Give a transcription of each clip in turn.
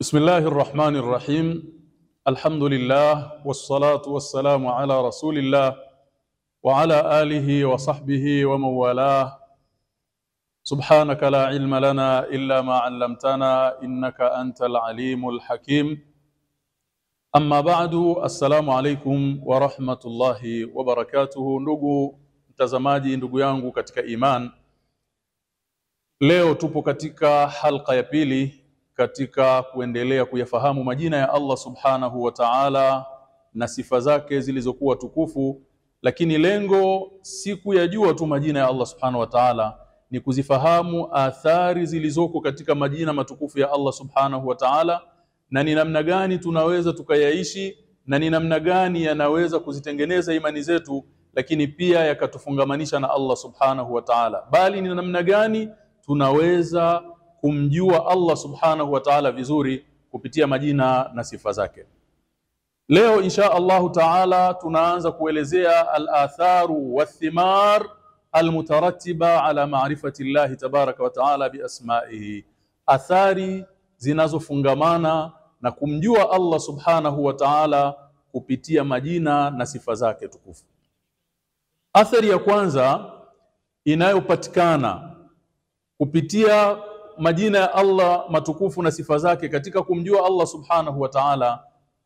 بسم الله الرحمن الرحيم. الحمد لله والصلاة والسلام على رسول الله وعلى آله وصحبه ومن والاه. سبحانك لا علم لنا إلا ما علمتنا إنك أنت العليم الحكيم. أما بعد السلام عليكم ورحمة الله وبركاته. ndugu mtazamaji ndugu yangu katika iman leo tupo katika halqa ya pili katika kuendelea kuyafahamu majina ya Allah subhanahu wa ta'ala na sifa zake zilizokuwa tukufu, lakini lengo si kuyajua tu majina ya Allah subhanahu wa ta'ala, ni kuzifahamu athari zilizoko katika majina matukufu ya Allah subhanahu wa ta'ala, na ni namna gani tunaweza tukayaishi na ni namna gani yanaweza kuzitengeneza imani zetu, lakini pia yakatufungamanisha na Allah subhanahu wa ta'ala, bali ni namna gani tunaweza kumjua Allah subhanahu wa ta'ala vizuri kupitia majina na sifa zake. Leo insha Allahu ta'ala tunaanza kuelezea al-atharu wathimar almutarattiba ala ma'rifati llahi tabaraka wa ta'ala biasma'ihi, athari zinazofungamana na kumjua Allah subhanahu wa ta'ala kupitia majina na sifa zake tukufu. Athari ya kwanza inayopatikana kupitia majina ya Allah matukufu na sifa zake katika kumjua Allah subhanahu wa ta'ala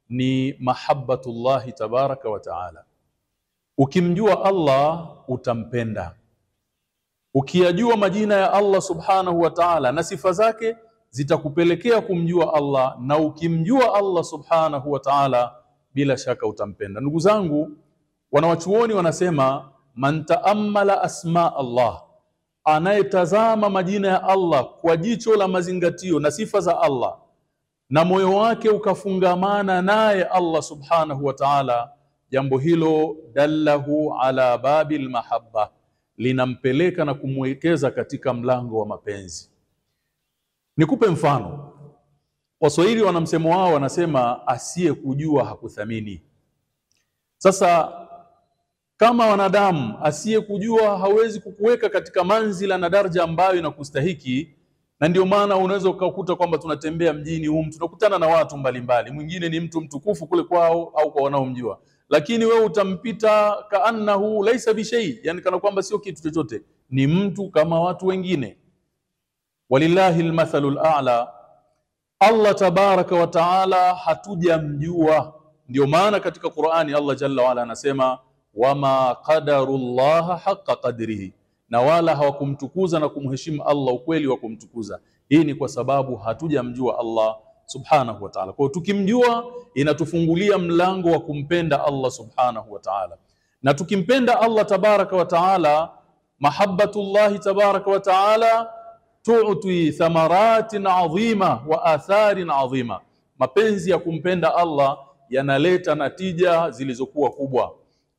ni mahabbatullahi tabaraka wa ta'ala. Ukimjua Allah utampenda. Ukiyajua majina ya Allah subhanahu wa ta'ala na sifa zake zitakupelekea kumjua Allah, na ukimjua Allah subhanahu wa ta'ala bila shaka utampenda. Ndugu zangu, wanawachuoni wanasema man taammala asma Allah anayetazama majina ya Allah kwa jicho la mazingatio na sifa za Allah na moyo wake ukafungamana naye Allah subhanahu wa ta'ala, jambo hilo dallahu ala babil mahabba, linampeleka na kumwekeza katika mlango wa mapenzi. Nikupe mfano. Waswahili wana msemo wao, wanasema asiyekujua hakuthamini. Sasa kama wanadamu asiyekujua hawezi kukuweka katika manzila na daraja ambayo inakustahiki, na ndio maana unaweza ukakuta kwamba tunatembea mjini humu tunakutana na watu mbalimbali. Mwingine ni mtu mtukufu kule kwao au kwa wanaomjua, lakini wewe utampita kaannahu laisa bishai, yani kana kwamba sio kitu chochote, ni mtu kama watu wengine. Walillahi almathalu a'la, Allah tabaraka wa taala hatujamjua. Ndio maana katika Qur'ani Allah jalla waala anasema wama qadaru llaha haqa qadrihi, na wala hawakumtukuza na kumheshimu Allah ukweli wa kumtukuza. Hii ni kwa sababu hatujamjua Allah subhanahu wa ta'ala. Kwa tukimjua inatufungulia mlango wa kumpenda Allah subhanahu wa ta'ala, na tukimpenda Allah tabaraka wa ta'ala, mahabbatullahi tabaraka wa ta'ala tu'ti thamaratin adhima wa atharin adhima. Mapenzi ya kumpenda Allah yanaleta natija zilizokuwa kubwa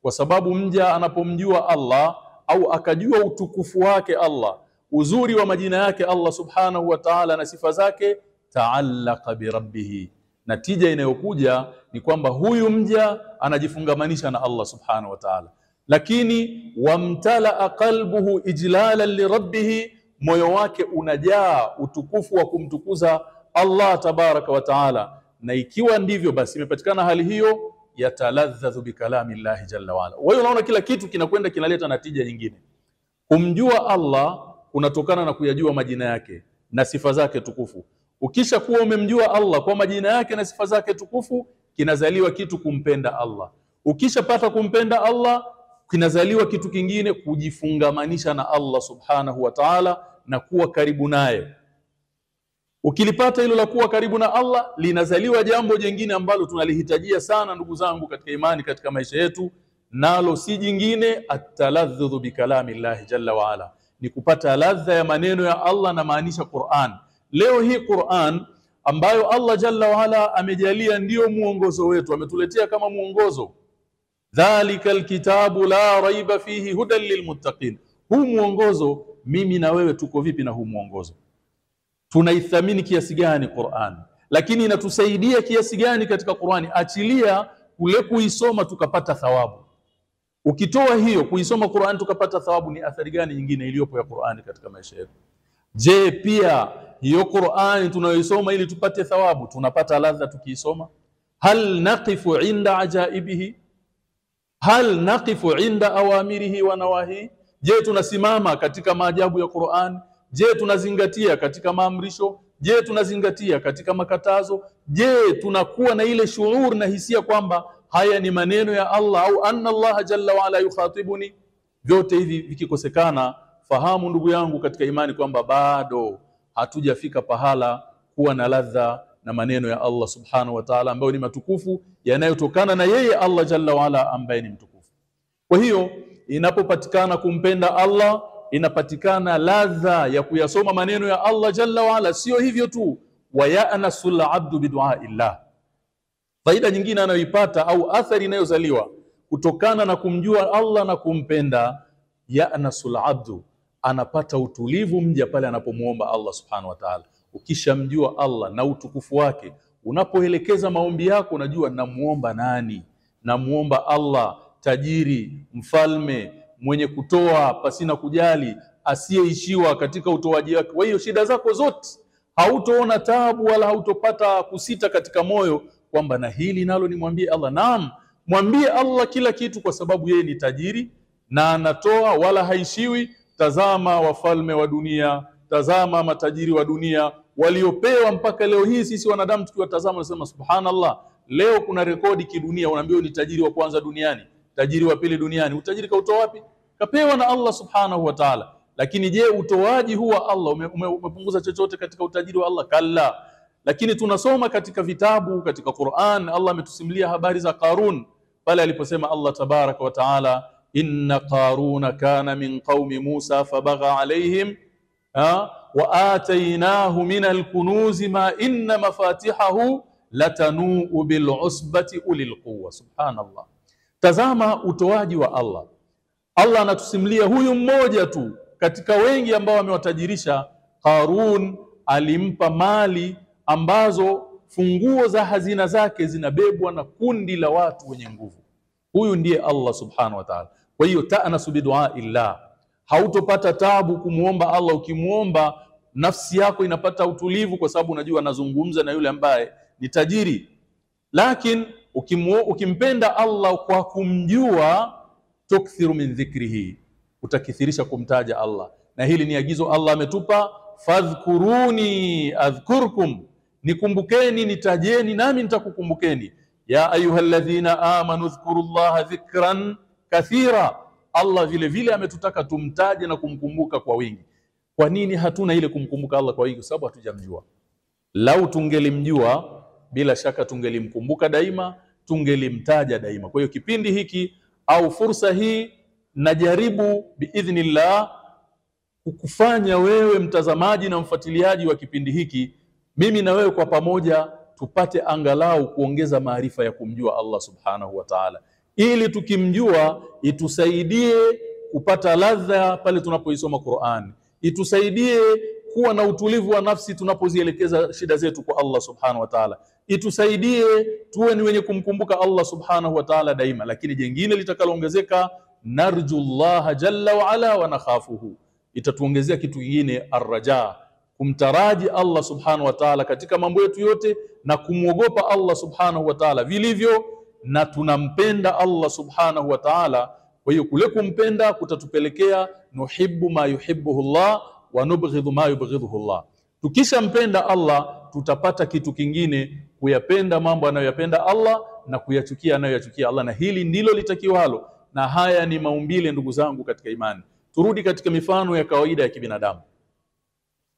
kwa sababu mja anapomjua Allah au akajua utukufu wake Allah, uzuri wa majina yake Allah subhanahu wa ta'ala na sifa zake, taallaqa birabbihi, natija inayokuja ni kwamba huyu mja anajifungamanisha na Allah subhanahu wa ta'ala. Lakini wamtalaa qalbuhu ijlalan lirabbihi, moyo wake unajaa utukufu wa kumtukuza Allah tabaraka wa ta'ala. Na ikiwa ndivyo basi, imepatikana hali hiyo yataladhadhu bikalami llahi jalla waala. Kwa hiyo unaona kila kitu kinakwenda kinaleta natija nyingine. Kumjua Allah kunatokana na kuyajua majina yake na sifa zake tukufu. Ukisha kuwa umemjua Allah kwa majina yake na sifa zake tukufu, kinazaliwa kitu kumpenda Allah. Ukishapata kumpenda Allah, kinazaliwa kitu kingine kujifungamanisha na Allah subhanahu wa ta'ala na kuwa karibu naye. Ukilipata hilo la kuwa karibu na Allah, linazaliwa jambo jingine ambalo tunalihitajia sana ndugu zangu katika imani, katika maisha yetu, nalo si jingine ataladhdhu bikalami llahi jalla waala, ni kupata ladha ya maneno ya Allah, na maanisha Qur'an. Leo hii Qur'an ambayo Allah jalla waala amejalia ndiyo mwongozo wetu, ametuletea kama mwongozo, dhalika alkitabu la raiba fihi hudan lilmuttaqin. Huu mwongozo, mimi na wewe tuko vipi na huu mwongozo? Tunaithamini kiasi gani Qur'an, lakini inatusaidia kiasi gani katika Qur'ani? Achilia kule kuisoma tukapata thawabu. Ukitoa hiyo kuisoma Qur'an tukapata thawabu, ni athari gani nyingine iliyopo ya Qur'ani katika maisha yetu? Je, pia hiyo Qur'ani tunayoisoma ili tupate thawabu tunapata ladha tukiisoma hal naqifu inda ajaibihi hal naqifu inda awamirihi wa nawahi je tunasimama katika maajabu ya Qur'an je tunazingatia katika maamrisho? Je tunazingatia katika makatazo? Je tunakuwa na ile shuur na hisia kwamba haya ni maneno ya Allah au anna Allah jalla wa ala yukhatibuni? Vyote hivi vikikosekana fahamu ndugu yangu katika imani kwamba bado hatujafika pahala kuwa na ladha na maneno ya Allah subhanahu wa ta'ala ambayo ni matukufu yanayotokana na yeye Allah jalla wa ala ambaye ni mtukufu. Kwa hiyo inapopatikana kumpenda Allah inapatikana ladha ya kuyasoma maneno ya Allah jalla waala. sio hivyo tu wayanasul abdu biduaillah faida nyingine anayoipata au athari inayozaliwa kutokana na kumjua Allah na kumpenda yanasul abdu anapata utulivu mja pale anapomwomba Allah subhanahu wa ta'ala. Ukishamjua Allah na utukufu wake unapoelekeza maombi yako unajua namuomba nani? Namuomba Allah tajiri mfalme mwenye kutoa pasina kujali asiyeishiwa katika utoaji wake. Kwa hiyo shida zako zote hautoona tabu wala hautopata kusita katika moyo kwamba na hili nalo nimwambie Allah. Naam mwambie Allah kila kitu kwa sababu yeye ni tajiri na anatoa wala haishiwi. Tazama wafalme wa dunia tazama matajiri wa dunia waliopewa mpaka leo hii sisi wanadamu tukiwatazama tunasema subhanallah leo kuna rekodi kidunia. Unaambiwa ni tajiri wa kwanza duniani tajiri wa pili duniani. Utajiri kautoa wapi? Kapewa na Allah subhanahu wa ta'ala. Lakini je utoaji huu wa Allah? Ume, ume, umepunguza chochote katika utajiri wa Allah? Kalla. Lakini tunasoma katika vitabu katika Qur'an Allah ametusimulia habari za Qarun. Pale aliposema Allah tabaraka wa taala inna qaruna kana min qaumi Musa fabagha alaihim ha? wa atainahu min alkunuzi ma inna mafatihahu latanuu bil usbati ulil quwwa. Subhanallah tazama utoaji wa Allah. Allah anatusimulia huyu mmoja tu katika wengi ambao amewatajirisha. Qarun alimpa mali ambazo funguo za hazina zake zinabebwa na kundi la watu wenye nguvu. Huyu ndiye Allah subhanahu wa ta'ala. Kwa hiyo ta'nasu bidua illah hautopata tabu kumwomba Allah. Ukimwomba nafsi yako inapata utulivu kwa sababu unajua anazungumza na yule ambaye ni tajiri. Lakini ukimpenda Allah kwa kumjua tukthiru min dhikrihi. Utakithirisha kumtaja Allah. Na hili ni agizo Allah ametupa fadhkuruni adhkurkum. Nikumbukeni nitajeni nami nitakukumbukeni. Ya ayyuhalladhina amanu dhkurullaha dhikran kathira. Allah vile vile ametutaka tumtaje na kumkumbuka kwa wingi. Kwa nini hatuna ile kumkumbuka Allah kwa wingi? Sababu hatujamjua. Lau tungelimjua bila shaka tungelimkumbuka daima tungelimtaja daima. Kwa hiyo kipindi hiki au fursa hii najaribu biidhnillah kukufanya wewe mtazamaji na mfuatiliaji wa kipindi hiki mimi na wewe kwa pamoja tupate angalau kuongeza maarifa ya kumjua Allah subhanahu wa ta'ala. Ili tukimjua itusaidie kupata ladha pale tunapoisoma Qur'an. Itusaidie kuwa na utulivu wa nafsi tunapozielekeza shida zetu kwa Allah subhanahu wa ta'ala. Itusaidie tuwe ni wenye kumkumbuka Allah subhanahu wa ta'ala daima lakini jengine litakaloongezeka narjullaha jalla wa ala wa nakhafuhu. Itatuongezea kitu kingine arraja kumtaraji Allah subhanahu wa ta'ala katika mambo yetu yote na kumwogopa Allah subhanahu wa ta'ala vilivyo na tunampenda Allah subhanahu wa ta'ala. Kwa hiyo kule kumpenda kutatupelekea nuhibbu ma yuhibbuhu Allah wa nubghidhu ma yubghidhuhu Allah. Tukishampenda Allah tutapata kitu kingine kuyapenda mambo anayoyapenda Allah na kuyachukia anayoyachukia Allah. Na hili ndilo litakiwalo. Na haya ni maumbile ndugu zangu katika imani. Turudi katika mifano ya kawaida ya kibinadamu.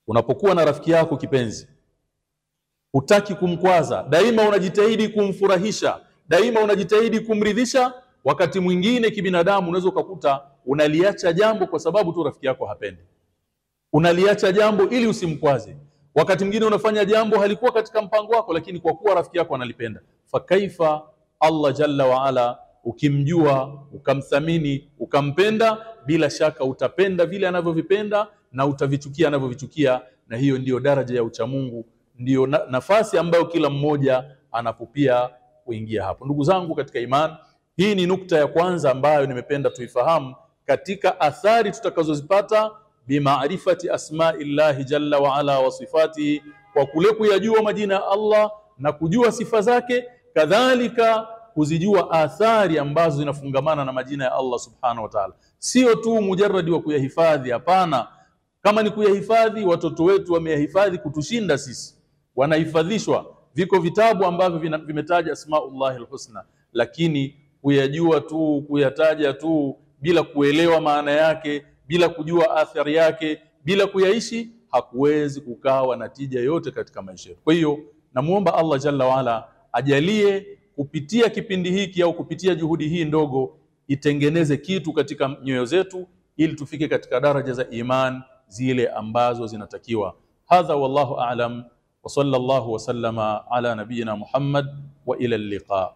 Unapokuwa na rafiki yako kipenzi hutaki kumkwaza daima unajitahidi kumfurahisha daima unajitahidi kumridhisha wakati mwingine kibinadamu unaweza ukakuta unaliacha jambo kwa sababu tu rafiki yako hapendi unaliacha jambo ili usimkwaze wakati mwingine unafanya jambo halikuwa katika mpango wako lakini kwa kuwa rafiki yako analipenda. Fakaifa Allah jalla waala, ukimjua ukamthamini ukampenda bila shaka utapenda vile anavyovipenda na utavichukia anavyovichukia na hiyo ndiyo daraja ya uchamungu ndiyo na, nafasi ambayo kila mmoja anapupia kuingia hapo. Ndugu zangu katika imani hii ni nukta ya kwanza ambayo nimependa tuifahamu katika athari tutakazozipata bimaarifati asma'i llahi jalla wa ala wa sifatihi, kwa kule kuyajua majina ya Allah na kujua sifa zake, kadhalika kuzijua athari ambazo zinafungamana na majina ya Allah subhanahu wa ta'ala. Sio tu mujarradi wa kuyahifadhi, hapana. Kama ni kuyahifadhi, watoto wetu wameyahifadhi kutushinda sisi, wanahifadhishwa. Viko vitabu ambavyo vimetaja asmaullahi alhusna, lakini kuyajua tu kuyataja tu bila kuelewa maana yake, bila kujua athari yake, bila kuyaishi, hakuwezi kukawa na tija yote katika maisha yetu. Kwa hiyo namuomba Allah jalla waala ajalie kupitia kipindi hiki au kupitia juhudi hii ndogo itengeneze kitu katika nyoyo zetu ili tufike katika daraja za iman zile ambazo zinatakiwa. Hadha wallahu a'lam wa sallallahu wa sallama ala nabiyyina Muhammad wa ila liqa.